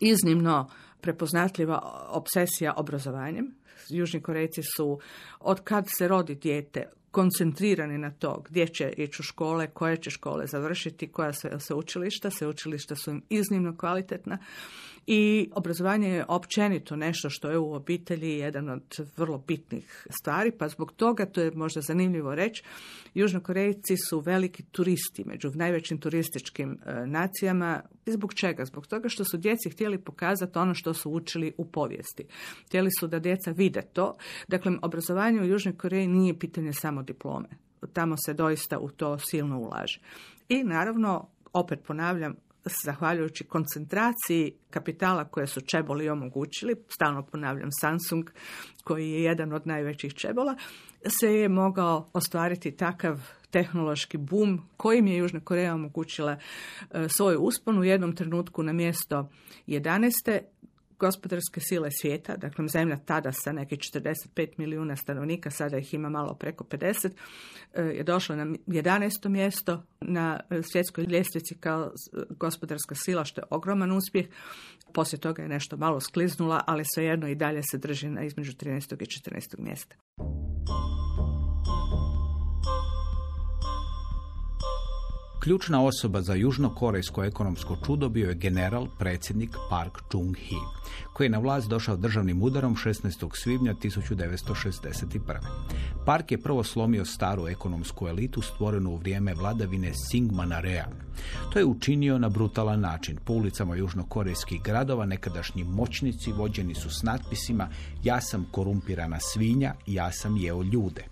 iznimno prepoznatljiva obsesija obrazovanjem. Južni Korejci su, od kad se rodi dijete, koncentrirani na to gdje će ići u škole, koje će škole završiti, koja se učilišta. Se učilišta su im iznimno kvalitetna i obrazovanje je općenito nešto što je u obitelji jedan od vrlo bitnih stvari, pa zbog toga, to je možda zanimljivo reći, Južnokorejci su veliki turisti među najvećim turističkim e, nacijama. I zbog čega? Zbog toga što su djeci htjeli pokazati ono što su učili u povijesti. Htjeli su da djeca vide to. Dakle, obrazovanje u Južnoj Koreji nije pitanje samo diplome. Tamo se doista u to silno ulaže. I naravno, opet ponavljam, zahvaljujući koncentraciji kapitala koje su čeboli omogućili, stalno ponavljam Samsung koji je jedan od najvećih čebola, se je mogao ostvariti takav tehnološki bum kojim je Južna Koreja omogućila e, svoju usponu. U jednom trenutku na mjesto 11 gospodarske sile svijeta, dakle zemlja tada sa nekih 45 milijuna stanovnika, sada ih ima malo preko 50, e, je došla na 11. mjesto na svjetskoj ljestvici kao gospodarska sila, što je ogroman uspjeh. Poslije toga je nešto malo skliznula, ali svejedno i dalje se drži na između 13. i 14. mjesta. Ključna osoba za južnokorejsko ekonomsko čudo bio je general, predsjednik Park Chung-hee, koji je na vlast došao državnim udarom 16. svibnja 1961. Park je prvo slomio staru ekonomsku elitu stvorenu u vrijeme vladavine Singmana Rea. To je učinio na brutalan način. Po ulicama južnokorejskih gradova nekadašnji moćnici vođeni su s natpisima ja sam korumpirana svinja, ja sam jeo ljude.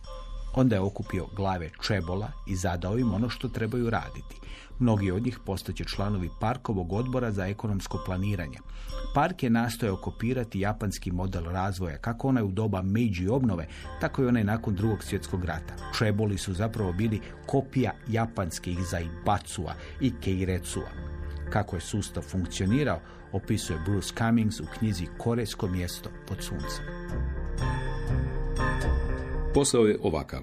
Onda je okupio glave čebola i zadao im ono što trebaju raditi. Mnogi od njih postaće članovi Parkovog odbora za ekonomsko planiranje. Park je nastojao kopirati japanski model razvoja, kako onaj u doba Meiji obnove, tako i onaj nakon drugog svjetskog rata. Čeboli su zapravo bili kopija japanskih Zaibacua i Keirecua. Kako je sustav funkcionirao, opisuje Bruce Cummings u knjizi Korejsko mjesto pod suncem. Posao je ovakav.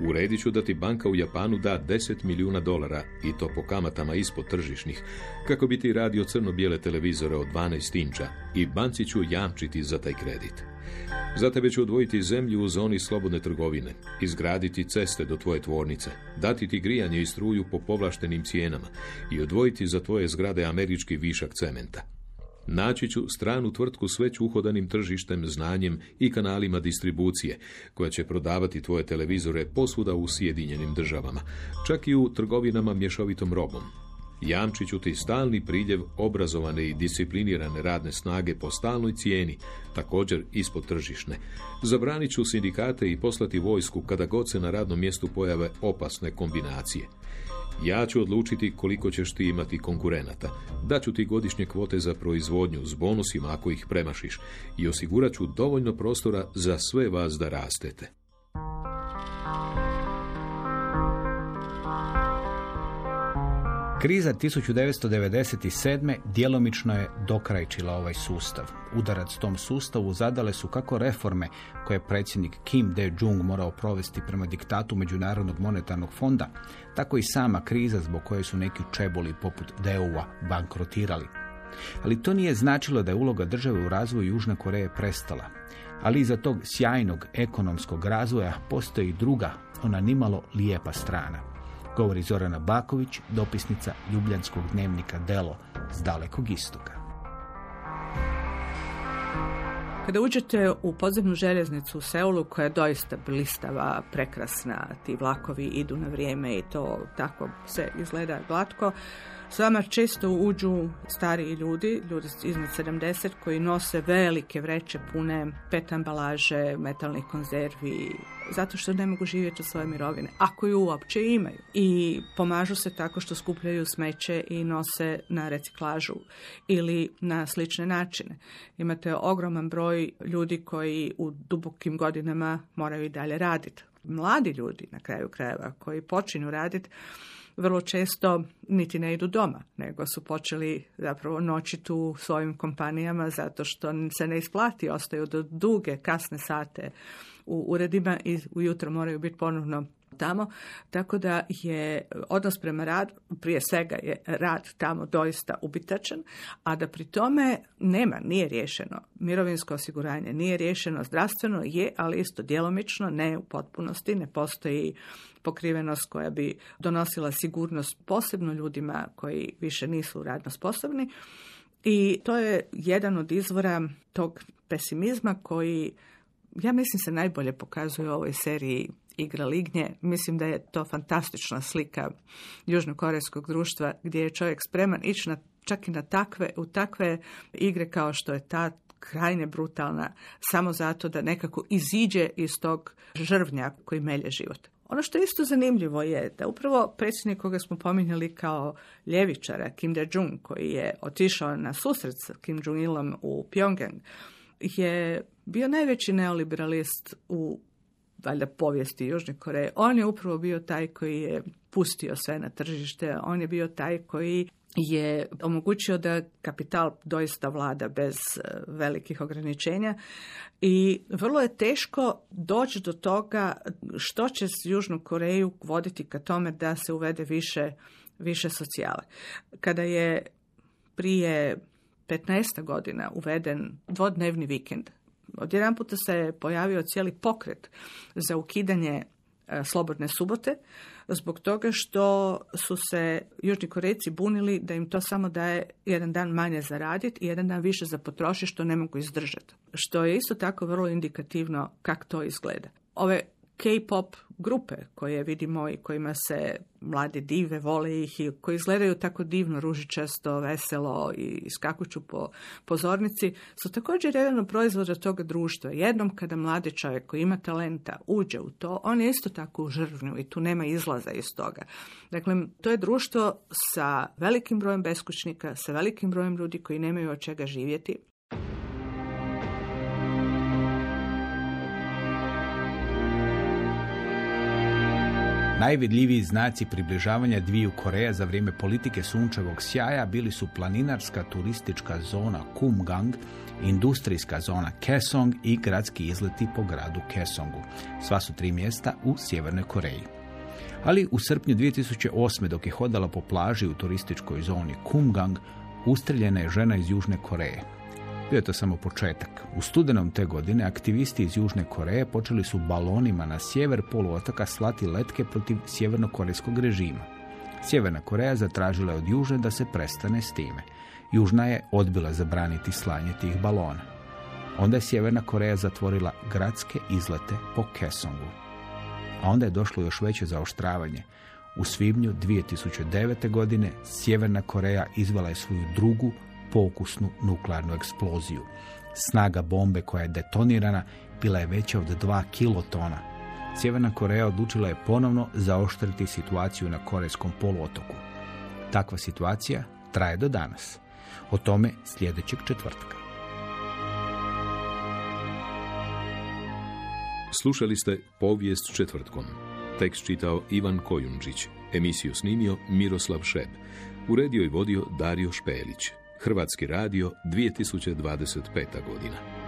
Uredit ću da ti banka u Japanu da 10 milijuna dolara, i to po kamatama ispod tržišnih, kako bi ti radio crno-bijele televizore od 12 inča i banci ću jamčiti za taj kredit. Za tebe ću odvojiti zemlju u zoni slobodne trgovine, izgraditi ceste do tvoje tvornice, dati ti grijanje i struju po povlaštenim cijenama i odvojiti za tvoje zgrade američki višak cementa. Naći ću stranu tvrtku s već uhodanim tržištem, znanjem i kanalima distribucije, koja će prodavati tvoje televizore posvuda u Sjedinjenim državama, čak i u trgovinama mješovitom robom. Jamčit ću ti stalni priljev obrazovane i disciplinirane radne snage po stalnoj cijeni, također ispod tržišne. Zabranit ću sindikate i poslati vojsku kada god se na radnom mjestu pojave opasne kombinacije. Ja ću odlučiti koliko ćeš ti imati konkurenata. Daću ti godišnje kvote za proizvodnju s bonusima ako ih premašiš i osigurat ću dovoljno prostora za sve vas da rastete. Kriza 1997. djelomično je dokrajčila ovaj sustav. Udarac tom sustavu zadale su kako reforme koje je predsjednik Kim De-jung morao provesti prema diktatu Međunarodnog monetarnog fonda, tako i sama kriza zbog koje su neki čeboli poput Deu-a bankrotirali. Ali to nije značilo da je uloga države u razvoju Južne Koreje prestala. Ali iza tog sjajnog ekonomskog razvoja postoji druga, ona nimalo lijepa strana govori Zorana Baković, dopisnica Ljubljanskog dnevnika Delo s dalekog istoka. Kada uđete u podzemnu željeznicu u Seulu, koja je doista blistava, prekrasna, ti vlakovi idu na vrijeme i to tako se izgleda glatko, s vama često uđu stariji ljudi, ljudi iznad 70 koji nose velike vreće pune pet ambalaže, metalnih konzervi, zato što ne mogu živjeti od svoje mirovine, ako ju uopće imaju. I pomažu se tako što skupljaju smeće i nose na reciklažu ili na slične načine. Imate ogroman broj ljudi koji u dubokim godinama moraju i dalje raditi. Mladi ljudi na kraju krajeva koji počinju raditi vrlo često niti ne idu doma, nego su počeli zapravo noćiti u svojim kompanijama zato što se ne isplati, ostaju do duge, kasne sate u uredima i ujutro moraju biti ponovno tamo, tako da je odnos prema radu, prije svega je rad tamo doista ubitačan, a da pri tome nema, nije riješeno mirovinsko osiguranje, nije riješeno zdravstveno, je, ali isto djelomično, ne u potpunosti, ne postoji pokrivenost koja bi donosila sigurnost posebno ljudima koji više nisu radno sposobni. I to je jedan od izvora tog pesimizma koji ja mislim se najbolje pokazuje u ovoj seriji Igra lignje. Mislim da je to fantastična slika južnokorejskog društva gdje je čovjek spreman ići na, čak i na takve, u takve igre kao što je ta krajne brutalna, samo zato da nekako iziđe iz tog žrvnja koji melje život. Ono što je isto zanimljivo je da upravo predsjednik koga smo pominjali kao ljevičara, Kim Dae-jung, koji je otišao na susret sa Kim Jong-ilom u Pyongyang, je bio najveći neoliberalist u valjda povijesti Južne Koreje. On je upravo bio taj koji je pustio sve na tržište, on je bio taj koji je omogućio da kapital doista vlada bez e, velikih ograničenja i vrlo je teško doći do toga što će s Južnu Koreju voditi ka tome da se uvede više, više socijale. Kada je prije 15 godina uveden dvodnevni vikend, odjedan puta se pojavio cijeli pokret za ukidanje e, slobodne subote, zbog toga što su se Južni Korejci bunili da im to samo daje jedan dan manje zaraditi i jedan dan više za potrošiti što ne mogu izdržati. Što je isto tako vrlo indikativno kako to izgleda. Ove K-pop grupe koje vidimo i kojima se mlade dive, vole ih i koji izgledaju tako divno, ružičasto, veselo i skakuću po pozornici, su također jedan od proizvoda toga društva. Jednom kada mladi čovjek koji ima talenta uđe u to, on je isto tako u žrvnju i tu nema izlaza iz toga. Dakle, to je društvo sa velikim brojem beskućnika, sa velikim brojem ljudi koji nemaju od čega živjeti, Najvidljiviji znaci približavanja dviju Koreja za vrijeme politike sunčevog sjaja bili su planinarska turistička zona Kumgang, industrijska zona Kesong i gradski izleti po gradu Kesongu. Sva su tri mjesta u Sjevernoj Koreji. Ali u srpnju 2008. dok je hodala po plaži u turističkoj zoni Kumgang, ustreljena je žena iz Južne Koreje. Bio je to samo početak. U studenom te godine aktivisti iz Južne Koreje počeli su balonima na sjever poluotoka slati letke protiv sjevernokorejskog režima. Sjeverna Koreja zatražila je od Južne da se prestane s time. Južna je odbila zabraniti slanje tih balona. Onda je Sjeverna Koreja zatvorila gradske izlete po Kesongu. A onda je došlo još veće zaoštravanje. U svibnju 2009. godine Sjeverna Koreja izvala je svoju drugu pokusnu nuklearnu eksploziju. Snaga bombe koja je detonirana bila je veća od 2 kilotona. Sjeverna Koreja odlučila je ponovno zaoštriti situaciju na Korejskom poluotoku. Takva situacija traje do danas. O tome sljedećeg četvrtka. Slušali ste povijest četvrtkom. Tekst čitao Ivan Kojundžić. Emisiju snimio Miroslav Šeb. Uredio i vodio Dario Špelić. Hrvatski radio 2025. godina.